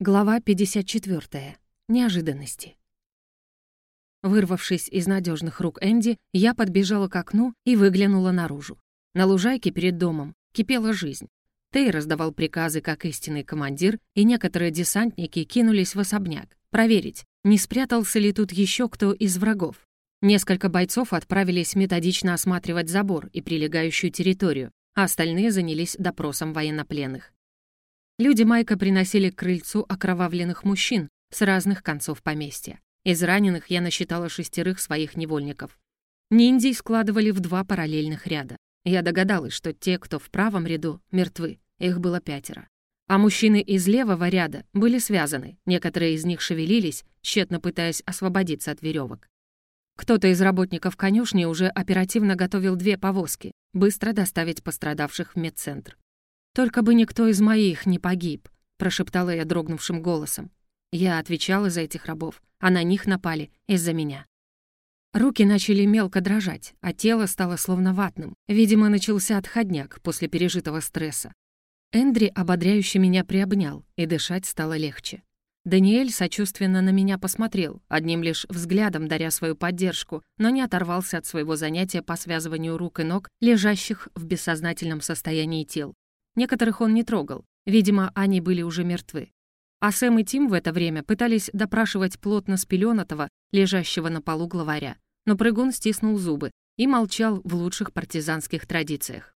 Глава 54. Неожиданности. Вырвавшись из надежных рук Энди, я подбежала к окну и выглянула наружу. На лужайке перед домом кипела жизнь. Тей раздавал приказы как истинный командир, и некоторые десантники кинулись в особняк, проверить, не спрятался ли тут еще кто из врагов. Несколько бойцов отправились методично осматривать забор и прилегающую территорию, а остальные занялись допросом военнопленных. Люди Майка приносили к крыльцу окровавленных мужчин с разных концов поместья. Из раненых я насчитала шестерых своих невольников. Ниндзей складывали в два параллельных ряда. Я догадалась, что те, кто в правом ряду, мертвы. Их было пятеро. А мужчины из левого ряда были связаны. Некоторые из них шевелились, тщетно пытаясь освободиться от веревок. Кто-то из работников конюшни уже оперативно готовил две повозки, быстро доставить пострадавших в медцентр. «Только бы никто из моих не погиб», — прошептала я дрогнувшим голосом. Я отвечала за этих рабов, а на них напали из-за меня. Руки начали мелко дрожать, а тело стало словно ватным. Видимо, начался отходняк после пережитого стресса. Эндри ободряюще меня приобнял, и дышать стало легче. Даниэль сочувственно на меня посмотрел, одним лишь взглядом даря свою поддержку, но не оторвался от своего занятия по связыванию рук и ног, лежащих в бессознательном состоянии тел. Некоторых он не трогал, видимо, они были уже мертвы. А Сэм и Тим в это время пытались допрашивать плотно спелёнатого, лежащего на полу главаря. Но прыгун стиснул зубы и молчал в лучших партизанских традициях.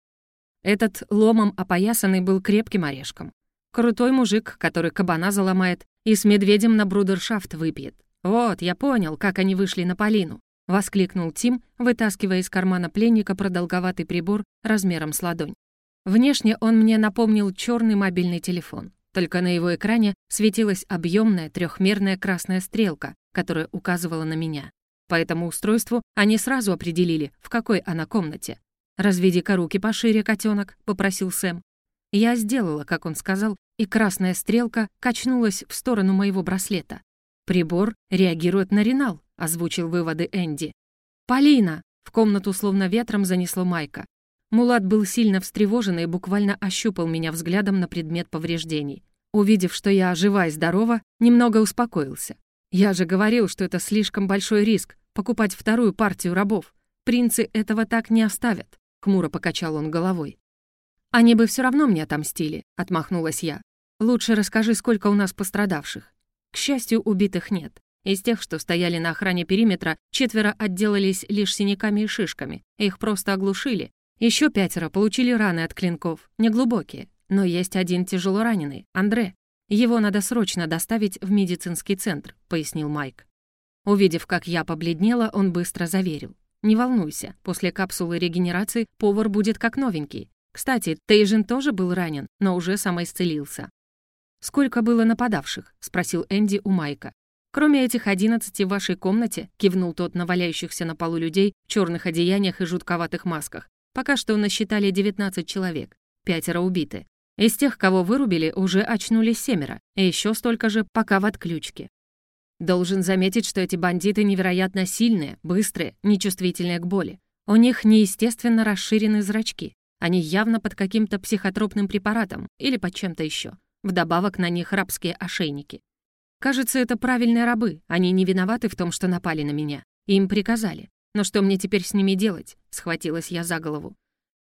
Этот ломом опоясанный был крепким орешком. Крутой мужик, который кабана заломает и с медведем на брудершафт выпьет. «Вот, я понял, как они вышли на Полину», — воскликнул Тим, вытаскивая из кармана пленника продолговатый прибор размером с ладонь. Внешне он мне напомнил черный мобильный телефон. Только на его экране светилась объемная трехмерная красная стрелка, которая указывала на меня. По этому устройству они сразу определили, в какой она комнате. «Разведи-ка руки пошире, котенок, попросил Сэм. Я сделала, как он сказал, и красная стрелка качнулась в сторону моего браслета. «Прибор реагирует на ренал», — озвучил выводы Энди. «Полина!» — в комнату словно ветром занесло Майка. Мулат был сильно встревожен и буквально ощупал меня взглядом на предмет повреждений. Увидев, что я жива и здорова, немного успокоился. Я же говорил, что это слишком большой риск — покупать вторую партию рабов. Принцы этого так не оставят, — хмуро покачал он головой. «Они бы все равно мне отомстили», — отмахнулась я. «Лучше расскажи, сколько у нас пострадавших». К счастью, убитых нет. Из тех, что стояли на охране периметра, четверо отделались лишь синяками и шишками. Их просто оглушили, еще пятеро получили раны от клинков, неглубокие, но есть один тяжело раненый, Андре. Его надо срочно доставить в медицинский центр», — пояснил Майк. Увидев, как я побледнела, он быстро заверил. «Не волнуйся, после капсулы регенерации повар будет как новенький. Кстати, Тейжин тоже был ранен, но уже самоисцелился». «Сколько было нападавших?» — спросил Энди у Майка. «Кроме этих одиннадцати в вашей комнате», — кивнул тот на валяющихся на полу людей в черных одеяниях и жутковатых масках, Пока что насчитали 19 человек, пятеро убиты. Из тех, кого вырубили, уже очнулись семеро, и еще столько же пока в отключке. Должен заметить, что эти бандиты невероятно сильные, быстрые, нечувствительные к боли. У них неестественно расширены зрачки. Они явно под каким-то психотропным препаратом или под чем-то еще. Вдобавок на них рабские ошейники. Кажется, это правильные рабы. Они не виноваты в том, что напали на меня. Им приказали. Но что мне теперь с ними делать? Схватилась я за голову.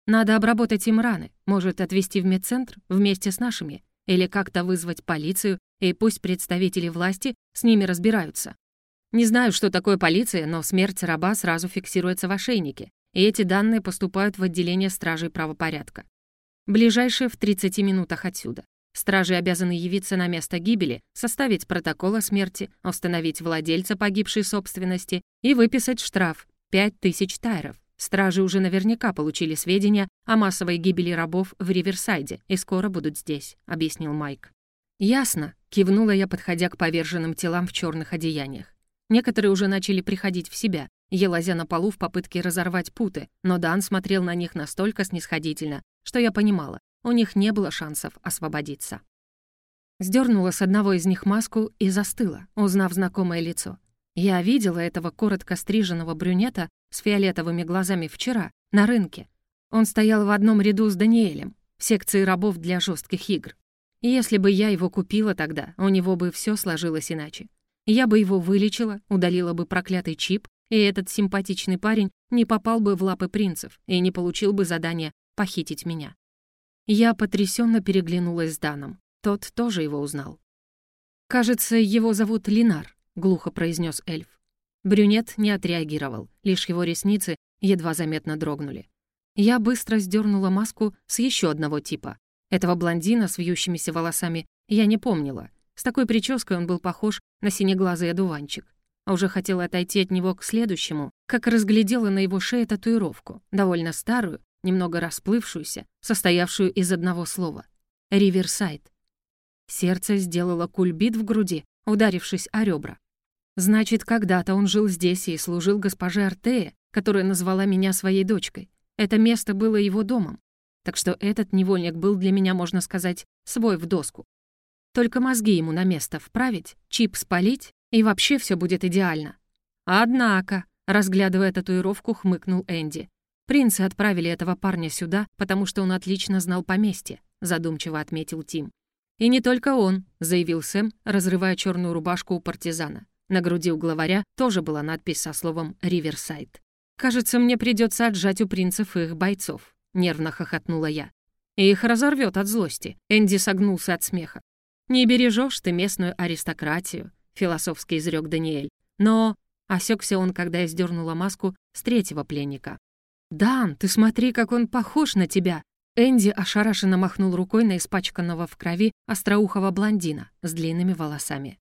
Надо обработать им раны, может, отвезти в медцентр вместе с нашими, или как-то вызвать полицию, и пусть представители власти с ними разбираются. Не знаю, что такое полиция, но смерть раба сразу фиксируется в ошейнике, и эти данные поступают в отделение стражей правопорядка. Ближайшие в 30 минутах отсюда. Стражи обязаны явиться на место гибели, составить протокол о смерти, установить владельца погибшей собственности и выписать штраф Пять тысяч тайров. Стражи уже наверняка получили сведения о массовой гибели рабов в Риверсайде и скоро будут здесь», — объяснил Майк. «Ясно», — кивнула я, подходя к поверженным телам в черных одеяниях. Некоторые уже начали приходить в себя, елозя на полу в попытке разорвать путы, но Дан смотрел на них настолько снисходительно, что я понимала, у них не было шансов освободиться. Сдернула с одного из них маску и застыла, узнав знакомое лицо. Я видела этого коротко стриженного брюнета с фиолетовыми глазами вчера, на рынке. Он стоял в одном ряду с Даниэлем, в секции рабов для жестких игр. Если бы я его купила тогда, у него бы все сложилось иначе. Я бы его вылечила, удалила бы проклятый чип, и этот симпатичный парень не попал бы в лапы принцев и не получил бы задание похитить меня. Я потрясенно переглянулась с Даном. Тот тоже его узнал. «Кажется, его зовут Линар», — глухо произнес эльф. Брюнет не отреагировал, лишь его ресницы едва заметно дрогнули. Я быстро сдернула маску с еще одного типа. Этого блондина с вьющимися волосами я не помнила. С такой прической он был похож на синеглазый одуванчик. А уже хотела отойти от него к следующему, как разглядела на его шее татуировку, довольно старую, немного расплывшуюся, состоявшую из одного слова — «Риверсайд». Сердце сделало кульбит в груди, ударившись о ребра. Значит, когда-то он жил здесь и служил госпоже Артея, которая назвала меня своей дочкой. Это место было его домом. Так что этот невольник был для меня, можно сказать, свой в доску. Только мозги ему на место вправить, чип спалить, и вообще все будет идеально. Однако, разглядывая татуировку, хмыкнул Энди. Принцы отправили этого парня сюда, потому что он отлично знал поместье, задумчиво отметил Тим. И не только он, заявил Сэм, разрывая черную рубашку у партизана. На груди у главаря тоже была надпись со словом «Риверсайд». «Кажется, мне придется отжать у принцев их бойцов», — нервно хохотнула я. «Их разорвет от злости», — Энди согнулся от смеха. «Не бережешь ты местную аристократию», — философски изрек Даниэль. «Но...» — осекся он, когда я сдернула маску с третьего пленника. «Дан, ты смотри, как он похож на тебя!» Энди ошарашенно махнул рукой на испачканного в крови остроухого блондина с длинными волосами.